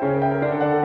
Música